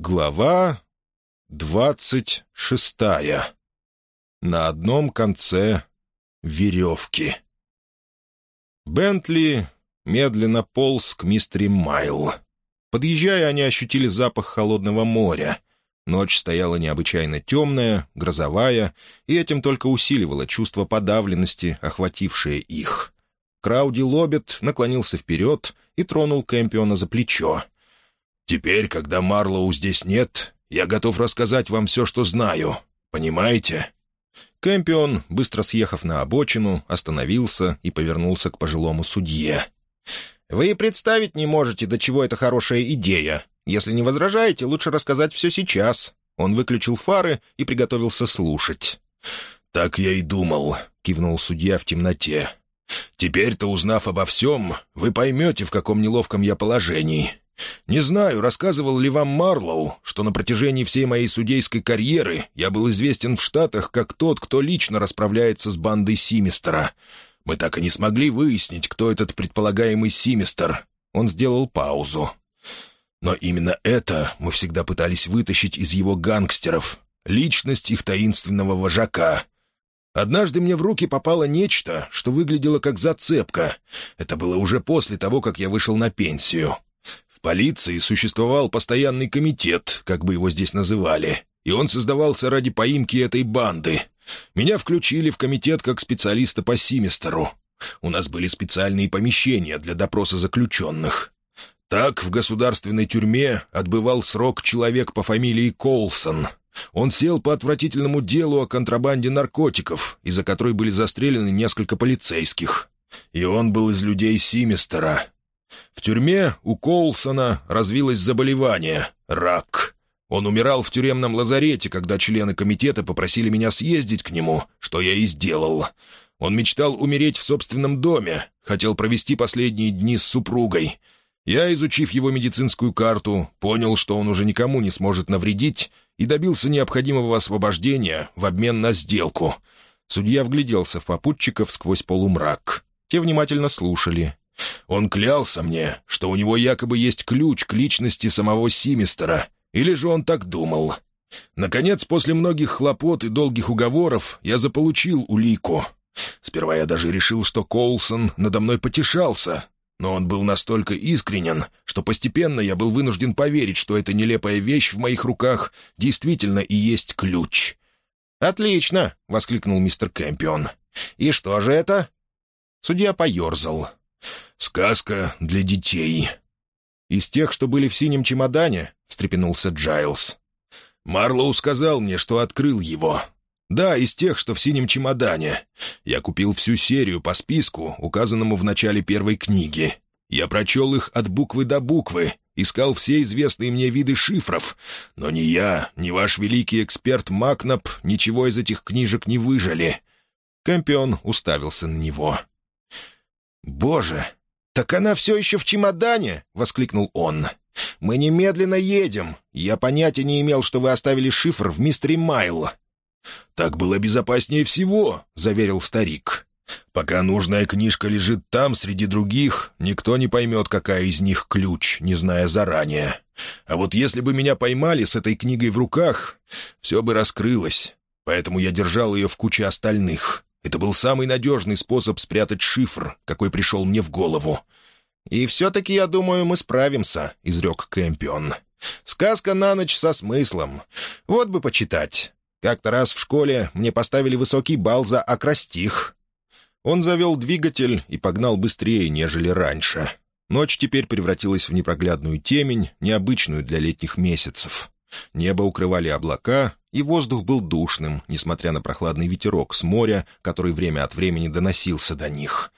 Глава двадцать шестая. На одном конце веревки. Бентли медленно полз к мистери Майл. Подъезжая, они ощутили запах холодного моря. Ночь стояла необычайно темная, грозовая, и этим только усиливало чувство подавленности, охватившее их. Крауди Лоббит наклонился вперед и тронул Кэмпиона за плечо — Теперь, когда Марлоу здесь нет, я готов рассказать вам все, что знаю. Понимаете?» Кэмпион, быстро съехав на обочину, остановился и повернулся к пожилому судье. «Вы и представить не можете, до чего это хорошая идея. Если не возражаете, лучше рассказать все сейчас». Он выключил фары и приготовился слушать. «Так я и думал», — кивнул судья в темноте. «Теперь-то, узнав обо всем, вы поймете, в каком неловком я положении. Не знаю, рассказывал ли вам Марлоу, что на протяжении всей моей судейской карьеры я был известен в Штатах как тот, кто лично расправляется с бандой Симистера. Мы так и не смогли выяснить, кто этот предполагаемый Симистер. Он сделал паузу. Но именно это мы всегда пытались вытащить из его гангстеров. Личность их таинственного вожака. Однажды мне в руки попало нечто, что выглядело как зацепка. Это было уже после того, как я вышел на пенсию. В полиции существовал постоянный комитет, как бы его здесь называли, и он создавался ради поимки этой банды. Меня включили в комитет как специалиста по Симестеру. У нас были специальные помещения для допроса заключенных. Так в государственной тюрьме отбывал срок человек по фамилии Колсон. Он сел по отвратительному делу о контрабанде наркотиков, из-за которой были застрелены несколько полицейских. И он был из людей Симестера, в тюрьме у Коулсона развилось заболевание — рак. Он умирал в тюремном лазарете, когда члены комитета попросили меня съездить к нему, что я и сделал. Он мечтал умереть в собственном доме, хотел провести последние дни с супругой. Я, изучив его медицинскую карту, понял, что он уже никому не сможет навредить, и добился необходимого освобождения в обмен на сделку. Судья вгляделся в попутчиков сквозь полумрак. Те внимательно слушали, он клялся мне, что у него якобы есть ключ к личности самого Симистера, или же он так думал. Наконец, после многих хлопот и долгих уговоров, я заполучил улику. Сперва я даже решил, что Коулсон надо мной потешался, но он был настолько искренен, что постепенно я был вынужден поверить, что эта нелепая вещь в моих руках действительно и есть ключ. «Отлично!» — воскликнул мистер Кэмпион. «И что же это?» Судья поерзал. «Сказка для детей». «Из тех, что были в синем чемодане?» — встрепенулся Джайлз. «Марлоу сказал мне, что открыл его. Да, из тех, что в синем чемодане. Я купил всю серию по списку, указанному в начале первой книги. Я прочел их от буквы до буквы, искал все известные мне виды шифров, но ни я, ни ваш великий эксперт Макнап ничего из этих книжек не выжили». Кампион уставился на него. «Боже, так она все еще в чемодане!» — воскликнул он. «Мы немедленно едем. Я понятия не имел, что вы оставили шифр в мистере Майл». «Так было безопаснее всего», — заверил старик. «Пока нужная книжка лежит там, среди других, никто не поймет, какая из них ключ, не зная заранее. А вот если бы меня поймали с этой книгой в руках, все бы раскрылось. Поэтому я держал ее в куче остальных. Это был самый надежный способ спрятать шифр, какой пришел мне в голову. «И все-таки, я думаю, мы справимся», — изрек Кэмпион. «Сказка на ночь со смыслом. Вот бы почитать. Как-то раз в школе мне поставили высокий балл за акростих». Он завел двигатель и погнал быстрее, нежели раньше. Ночь теперь превратилась в непроглядную темень, необычную для летних месяцев. Небо укрывали облака, и воздух был душным, несмотря на прохладный ветерок с моря, который время от времени доносился до них.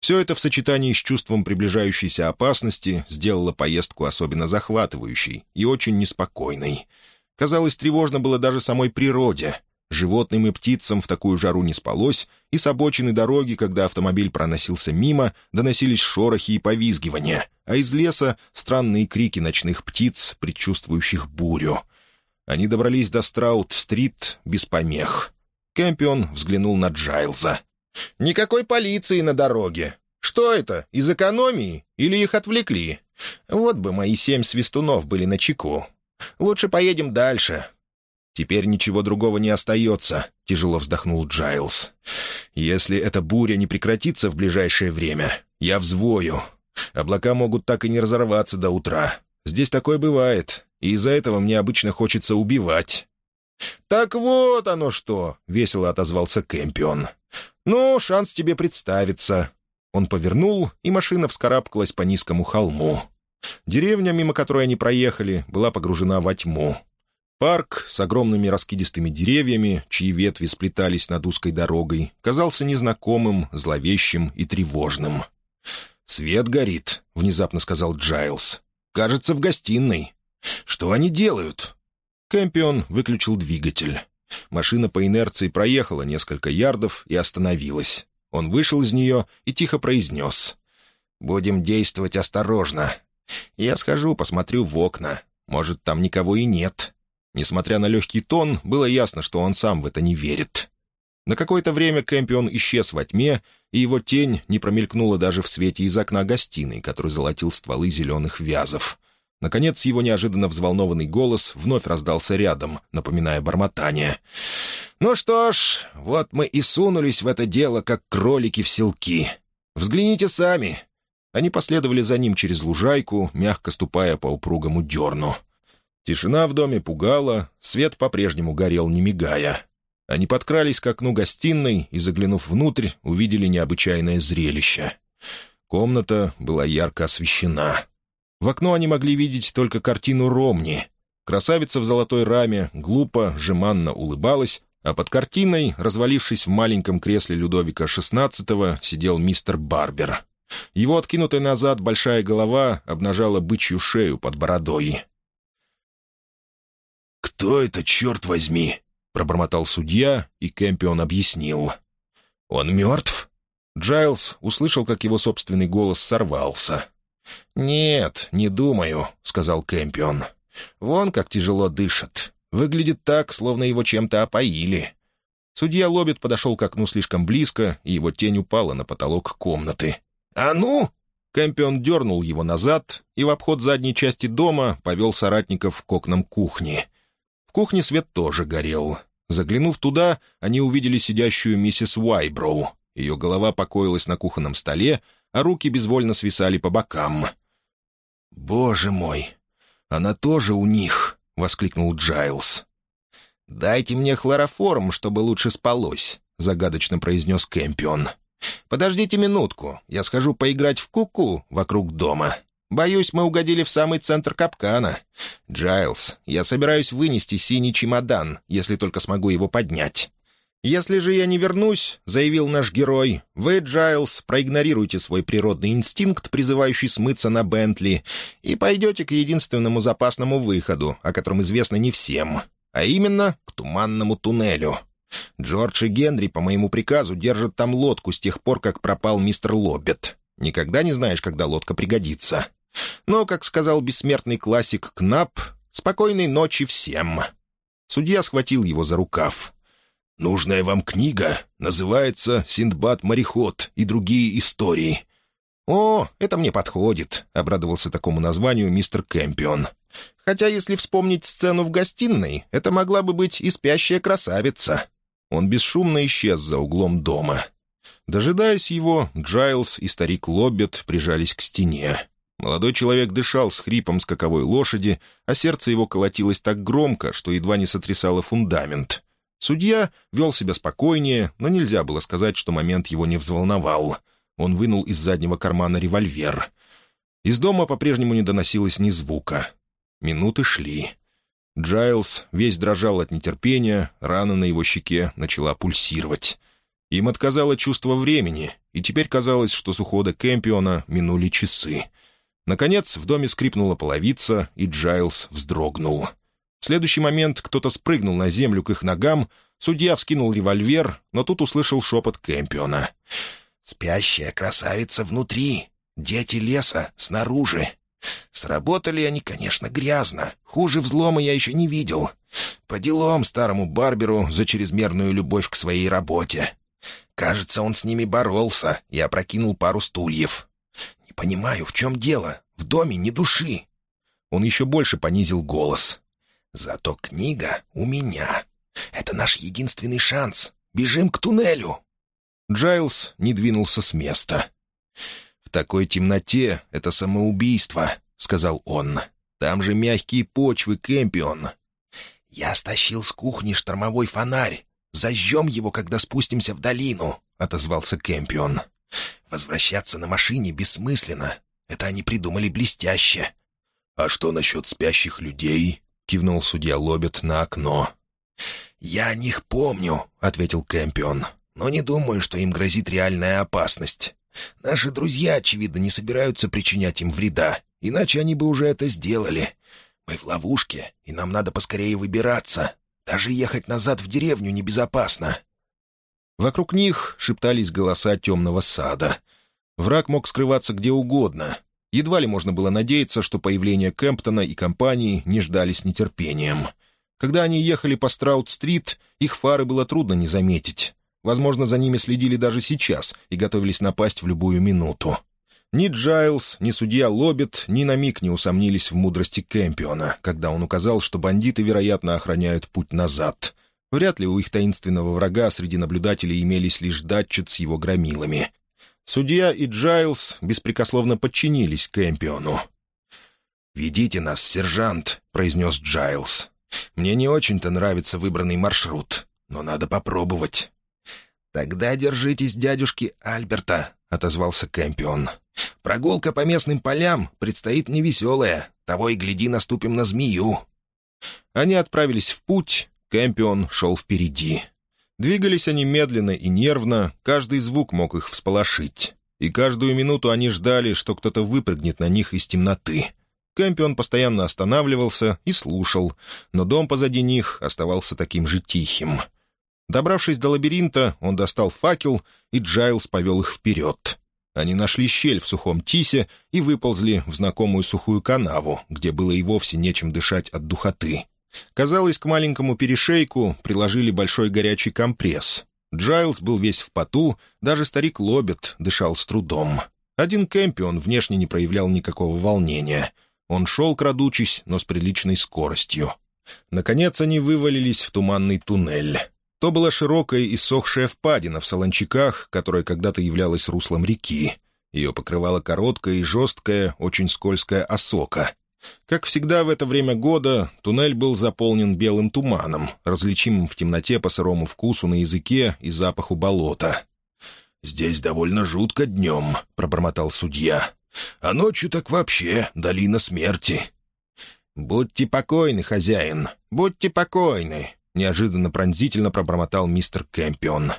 Все это в сочетании с чувством приближающейся опасности сделало поездку особенно захватывающей и очень неспокойной. Казалось, тревожно было даже самой природе. Животным и птицам в такую жару не спалось, и с обочины дороги, когда автомобиль проносился мимо, доносились шорохи и повизгивания, а из леса — странные крики ночных птиц, предчувствующих бурю — они добрались до Страут-стрит без помех. Кэмпион взглянул на Джайлза. «Никакой полиции на дороге. Что это, из экономии? Или их отвлекли? Вот бы мои семь свистунов были на чеку. Лучше поедем дальше». «Теперь ничего другого не остается», — тяжело вздохнул Джайлз. «Если эта буря не прекратится в ближайшее время, я взвою. Облака могут так и не разорваться до утра. Здесь такое бывает, и из-за этого мне обычно хочется убивать». «Так вот оно что!» — весело отозвался Кэмпион. «Ну, шанс тебе представится». Он повернул, и машина вскарабкалась по низкому холму. Деревня, мимо которой они проехали, была погружена во тьму. Парк с огромными раскидистыми деревьями, чьи ветви сплетались над узкой дорогой, казался незнакомым, зловещим и тревожным. «Свет горит», — внезапно сказал Джайлз. «Кажется, в гостиной. Что они делают?» Кэмпион выключил двигатель. Машина по инерции проехала несколько ярдов и остановилась. Он вышел из нее и тихо произнес. «Будем действовать осторожно. Я схожу, посмотрю в окна. Может, там никого и нет». Несмотря на легкий тон, было ясно, что он сам в это не верит. На какое-то время Кэмпион исчез во тьме, и его тень не промелькнула даже в свете из окна гостиной, который золотил стволы зеленых вязов. Наконец его неожиданно взволнованный голос вновь раздался рядом, напоминая бормотание. «Ну что ж, вот мы и сунулись в это дело, как кролики в селки. Взгляните сами». Они последовали за ним через лужайку, мягко ступая по упругому дерну. Тишина в доме пугала, свет по-прежнему горел, не мигая. Они подкрались к окну гостиной и, заглянув внутрь, увидели необычайное зрелище. Комната была ярко освещена. В окно они могли видеть только картину Ромни. Красавица в золотой раме глупо, жеманно улыбалась, а под картиной, развалившись в маленьком кресле Людовика XVI, сидел мистер Барбер. Его откинутая назад большая голова обнажала бычью шею под бородой. «Кто это, черт возьми?» — пробормотал судья, и Кэмпион объяснил. «Он мертв?» Джайлз услышал, как его собственный голос сорвался. «Нет, не думаю», — сказал Кэмпион. «Вон как тяжело дышит. Выглядит так, словно его чем-то опоили». Судья Лоббит подошел к окну слишком близко, и его тень упала на потолок комнаты. «А ну!» Кэмпион дернул его назад и в обход задней части дома повел соратников к окнам кухни. В кухне свет тоже горел. Заглянув туда, они увидели сидящую миссис Уайброу. Ее голова покоилась на кухонном столе, а руки безвольно свисали по бокам. «Боже мой! Она тоже у них!» — воскликнул Джайлз. «Дайте мне хлороформ, чтобы лучше спалось», — загадочно произнес Кэмпион. «Подождите минутку, я схожу поиграть в куку -ку вокруг дома. Боюсь, мы угодили в самый центр капкана. Джайлз, я собираюсь вынести синий чемодан, если только смогу его поднять. «Если же я не вернусь», — заявил наш герой, — «вы, Джайлз, проигнорируйте свой природный инстинкт, призывающий смыться на Бентли, и пойдете к единственному запасному выходу, о котором известно не всем, а именно к туманному туннелю. Джордж и Генри по моему приказу держат там лодку с тех пор, как пропал мистер Лоббет. Никогда не знаешь, когда лодка пригодится. Но, как сказал бессмертный классик Кнап, «Спокойной ночи всем». Судья схватил его за рукав. Нужная вам книга называется «Синдбад-мореход и другие истории». «О, это мне подходит», — обрадовался такому названию мистер Кэмпион. «Хотя, если вспомнить сцену в гостиной, это могла бы быть и спящая красавица». Он бесшумно исчез за углом дома. Дожидаясь его, Джайлз и старик Лоббет прижались к стене. Молодой человек дышал с хрипом скаковой лошади, а сердце его колотилось так громко, что едва не сотрясало фундамент. Судья вел себя спокойнее, но нельзя было сказать, что момент его не взволновал. Он вынул из заднего кармана револьвер. Из дома по-прежнему не доносилось ни звука. Минуты шли. Джайлз весь дрожал от нетерпения, рана на его щеке начала пульсировать. Им отказало чувство времени, и теперь казалось, что с ухода Кэмпиона минули часы. Наконец в доме скрипнула половица, и Джайлз вздрогнул — в следующий момент кто-то спрыгнул на землю к их ногам, судья вскинул револьвер, но тут услышал шепот Кэмпиона. «Спящая красавица внутри, дети леса снаружи. Сработали они, конечно, грязно. Хуже взлома я еще не видел. По делам старому Барберу за чрезмерную любовь к своей работе. Кажется, он с ними боролся и опрокинул пару стульев. Не понимаю, в чем дело. В доме ни души». Он еще больше понизил голос. Зато книга у меня. Это наш единственный шанс. Бежим к туннелю!» Джайлз не двинулся с места. «В такой темноте это самоубийство», — сказал он. «Там же мягкие почвы, Кэмпион». «Я стащил с кухни штормовой фонарь. Зажжем его, когда спустимся в долину», — отозвался Кэмпион. «Возвращаться на машине бессмысленно. Это они придумали блестяще». «А что насчет спящих людей?» — кивнул судья Лобет на окно. «Я о них помню», — ответил Кэмпион. «Но не думаю, что им грозит реальная опасность. Наши друзья, очевидно, не собираются причинять им вреда, иначе они бы уже это сделали. Мы в ловушке, и нам надо поскорее выбираться. Даже ехать назад в деревню небезопасно». Вокруг них шептались голоса темного сада. Враг мог скрываться где угодно. Едва ли можно было надеяться, что появление Кемптона и компании не ждали с нетерпением — когда они ехали по Страут-стрит, их фары было трудно не заметить. Возможно, за ними следили даже сейчас и готовились напасть в любую минуту. Ни Джайлз, ни судья Лоббит ни на миг не усомнились в мудрости Кэмпиона, когда он указал, что бандиты, вероятно, охраняют путь назад. Вряд ли у их таинственного врага среди наблюдателей имелись лишь датчик с его громилами. Судья и Джайлз беспрекословно подчинились Кэмпиону. «Ведите нас, сержант», — произнес Джайлз. Мне не очень-то нравится выбранный маршрут, но надо попробовать». «Тогда держитесь дядюшки Альберта», — отозвался Кэмпион. «Прогулка по местным полям предстоит невеселая. Того и гляди, наступим на змею». Они отправились в путь, Кэмпион шел впереди. Двигались они медленно и нервно, каждый звук мог их всполошить. И каждую минуту они ждали, что кто-то выпрыгнет на них из темноты. Кэмпион постоянно останавливался и слушал, но дом позади них оставался таким же тихим. Добравшись до лабиринта, он достал факел, и Джайлз повел их вперед. Они нашли щель в сухом тисе и выползли в знакомую сухую канаву, где было и вовсе нечем дышать от духоты. Казалось, к маленькому перешейку приложили большой горячий компресс. Джайлз был весь в поту, даже старик Лобет дышал с трудом. Один Кэмпион внешне не проявлял никакого волнения — он шел, крадучись, но с приличной скоростью. Наконец они вывалились в туманный туннель. То была широкая и сохшая впадина в солончаках, которая когда-то являлась руслом реки. Ее покрывала короткая и жесткая, очень скользкая осока. Как всегда в это время года, туннель был заполнен белым туманом, различимым в темноте по сырому вкусу на языке и запаху болота. «Здесь довольно жутко днем», — пробормотал судья. А ночью так вообще долина смерти». «Будьте покойны, хозяин, будьте покойны», — неожиданно пронзительно пробормотал мистер Кэмпион.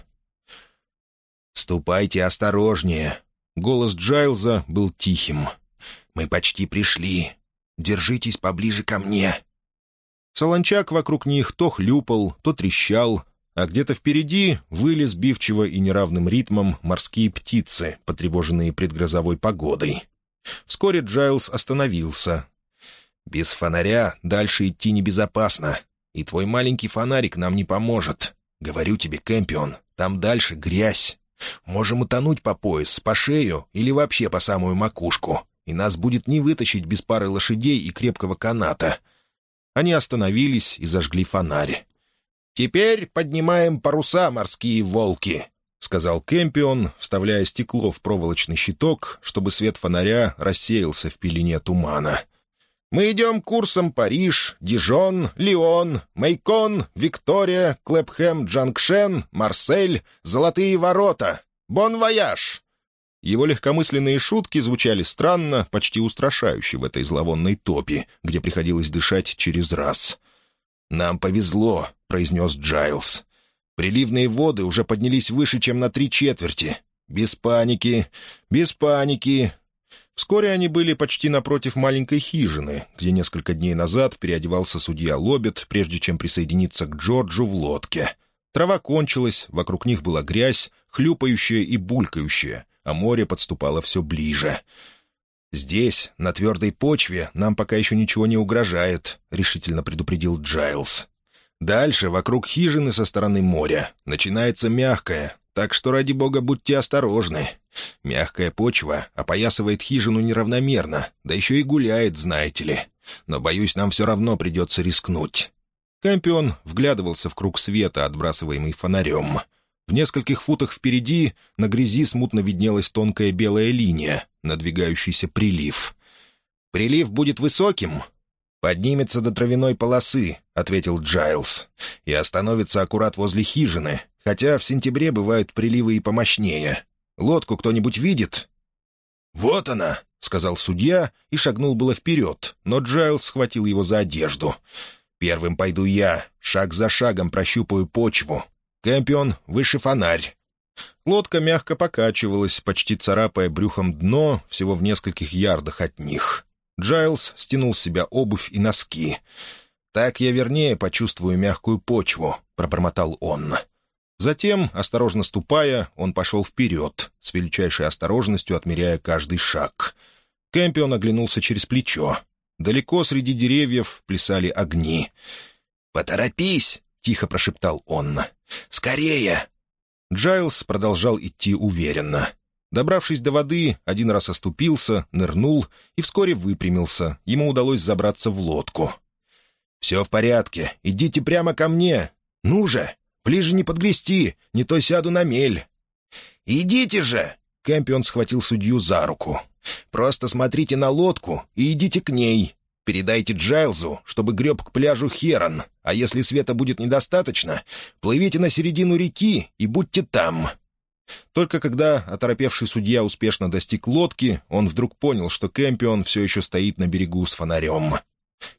«Ступайте осторожнее». Голос Джайлза был тихим. «Мы почти пришли. Держитесь поближе ко мне». Солончак вокруг них то хлюпал, то трещал, а где-то впереди выли сбивчиво и неравным ритмом морские птицы, потревоженные предгрозовой погодой. Вскоре Джайлз остановился. «Без фонаря дальше идти небезопасно, и твой маленький фонарик нам не поможет. Говорю тебе, Кэмпион, там дальше грязь. Можем утонуть по пояс, по шею или вообще по самую макушку, и нас будет не вытащить без пары лошадей и крепкого каната». Они остановились и зажгли фонарь. «Теперь поднимаем паруса, морские волки», — сказал Кэмпион, вставляя стекло в проволочный щиток, чтобы свет фонаря рассеялся в пелене тумана. «Мы идем курсом Париж, Дижон, Лион, Мейкон, Виктория, Клэпхэм, Джанкшен, Марсель, Золотые ворота. Bon voyage!» Его легкомысленные шутки звучали странно, почти устрашающе в этой зловонной топе, где приходилось дышать через раз. «Нам повезло», — произнес Джайлз. «Приливные воды уже поднялись выше, чем на три четверти. Без паники, без паники». Вскоре они были почти напротив маленькой хижины, где несколько дней назад переодевался судья Лобет, прежде чем присоединиться к Джорджу в лодке. Трава кончилась, вокруг них была грязь, хлюпающая и булькающая, а море подступало все ближе. «Здесь, на твердой почве, нам пока еще ничего не угрожает», — решительно предупредил Джайлз. «Дальше, вокруг хижины со стороны моря, начинается мягкая, так что, ради бога, будьте осторожны. Мягкая почва опоясывает хижину неравномерно, да еще и гуляет, знаете ли. Но, боюсь, нам все равно придется рискнуть». Кэмпион вглядывался в круг света, отбрасываемый фонарем. В нескольких футах впереди на грязи смутно виднелась тонкая белая линия, надвигающийся прилив. «Прилив будет высоким?» «Поднимется до травяной полосы», — ответил Джайлз, «и остановится аккурат возле хижины, хотя в сентябре бывают приливы и помощнее. Лодку кто-нибудь видит?» «Вот она!» — сказал судья и шагнул было вперед, но Джайлз схватил его за одежду. «Первым пойду я, шаг за шагом прощупаю почву. Кэмпион, выше фонарь». Лодка мягко покачивалась, почти царапая брюхом дно всего в нескольких ярдах от них. Джайлз стянул с себя обувь и носки. «Так я вернее почувствую мягкую почву», — пробормотал он. Затем, осторожно ступая, он пошел вперед, с величайшей осторожностью отмеряя каждый шаг. Кэмпион оглянулся через плечо. Далеко среди деревьев плясали огни. «Поторопись!» — тихо прошептал он. «Скорее!» Джайлз продолжал идти уверенно. Добравшись до воды, один раз оступился, нырнул и вскоре выпрямился. Ему удалось забраться в лодку. «Все в порядке. Идите прямо ко мне. Ну же!» Ближе не подгрести, не то сяду на мель». «Идите же!» — Кэмпион схватил судью за руку. «Просто смотрите на лодку и идите к ней. Передайте Джайлзу, чтобы греб к пляжу Херон, а если света будет недостаточно, плывите на середину реки и будьте там». Только когда оторопевший судья успешно достиг лодки, он вдруг понял, что Кэмпион все еще стоит на берегу с фонарем.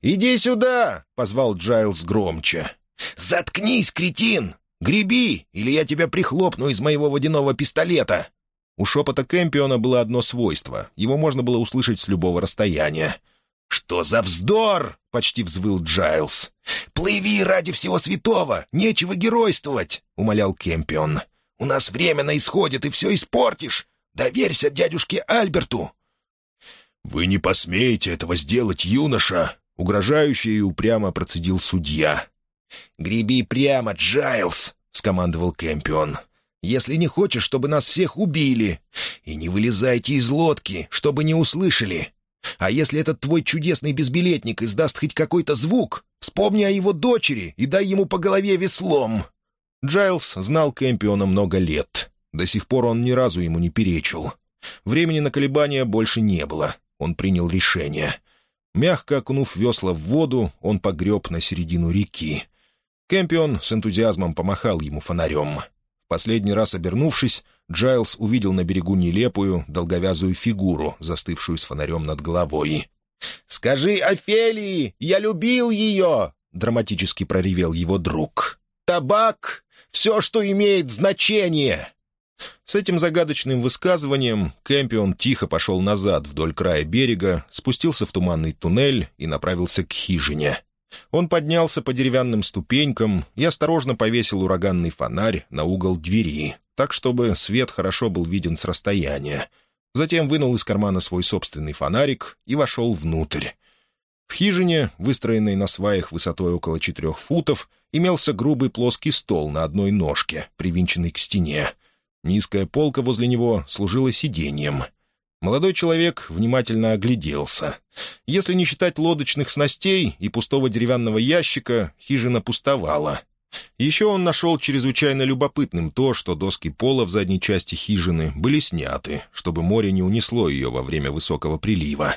«Иди сюда!» — позвал Джайлз громче. «Заткнись, кретин! Греби, или я тебя прихлопну из моего водяного пистолета!» У шепота Кэмпиона было одно свойство. Его можно было услышать с любого расстояния. «Что за вздор!» — почти взвыл Джайлз. «Плыви ради всего святого! Нечего геройствовать!» — умолял Кэмпион. «У нас время на исходе, ты все испортишь! Доверься дядюшке Альберту!» «Вы не посмеете этого сделать, юноша!» — угрожающе и упрямо процедил судья. «Греби прямо, Джайлз!» — скомандовал Кэмпион. «Если не хочешь, чтобы нас всех убили. И не вылезайте из лодки, чтобы не услышали. А если этот твой чудесный безбилетник издаст хоть какой-то звук, вспомни о его дочери и дай ему по голове веслом». Джайлз знал Кэмпиона много лет. До сих пор он ни разу ему не перечил. Времени на колебания больше не было. Он принял решение. Мягко окунув весла в воду, он погреб на середину реки. Кэмпион с энтузиазмом помахал ему фонарем. Последний раз обернувшись, Джайлз увидел на берегу нелепую, долговязую фигуру, застывшую с фонарем над головой. «Скажи Офелии, я любил ее!» — драматически проревел его друг. «Табак — все, что имеет значение!» С этим загадочным высказыванием Кэмпион тихо пошел назад вдоль края берега, спустился в туманный туннель и направился к хижине. Он поднялся по деревянным ступенькам и осторожно повесил ураганный фонарь на угол двери, так, чтобы свет хорошо был виден с расстояния. Затем вынул из кармана свой собственный фонарик и вошел внутрь. В хижине, выстроенной на сваях высотой около четырех футов, имелся грубый плоский стол на одной ножке, привинченный к стене. Низкая полка возле него служила сиденьем. Молодой человек внимательно огляделся. Если не считать лодочных снастей и пустого деревянного ящика, хижина пустовала. Еще он нашел чрезвычайно любопытным то, что доски пола в задней части хижины были сняты, чтобы море не унесло ее во время высокого прилива.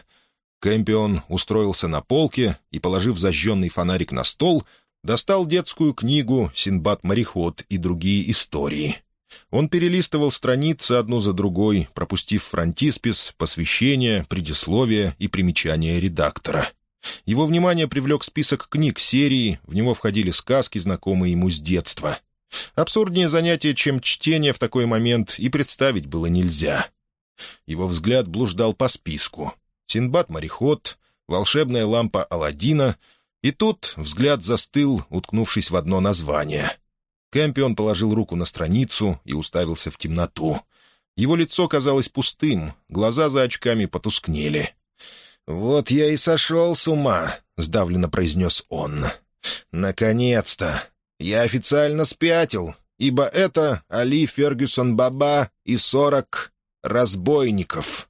Кэмпион устроился на полке и, положив зажженный фонарик на стол, достал детскую книгу «Синбад-мореход» и другие истории — он перелистывал страницы одну за другой, пропустив фронтиспис, посвящение, предисловие и примечания редактора. Его внимание привлек список книг серии, в него входили сказки, знакомые ему с детства. Абсурднее занятие, чем чтение в такой момент, и представить было нельзя. Его взгляд блуждал по списку. «Синбад-мореход», «Волшебная лампа Аладдина», и тут взгляд застыл, уткнувшись в одно название — Кэмпион положил руку на страницу и уставился в темноту. Его лицо казалось пустым, глаза за очками потускнели. «Вот я и сошел с ума», — сдавленно произнес он. «Наконец-то! Я официально спятил, ибо это Али Фергюсон Баба и сорок разбойников».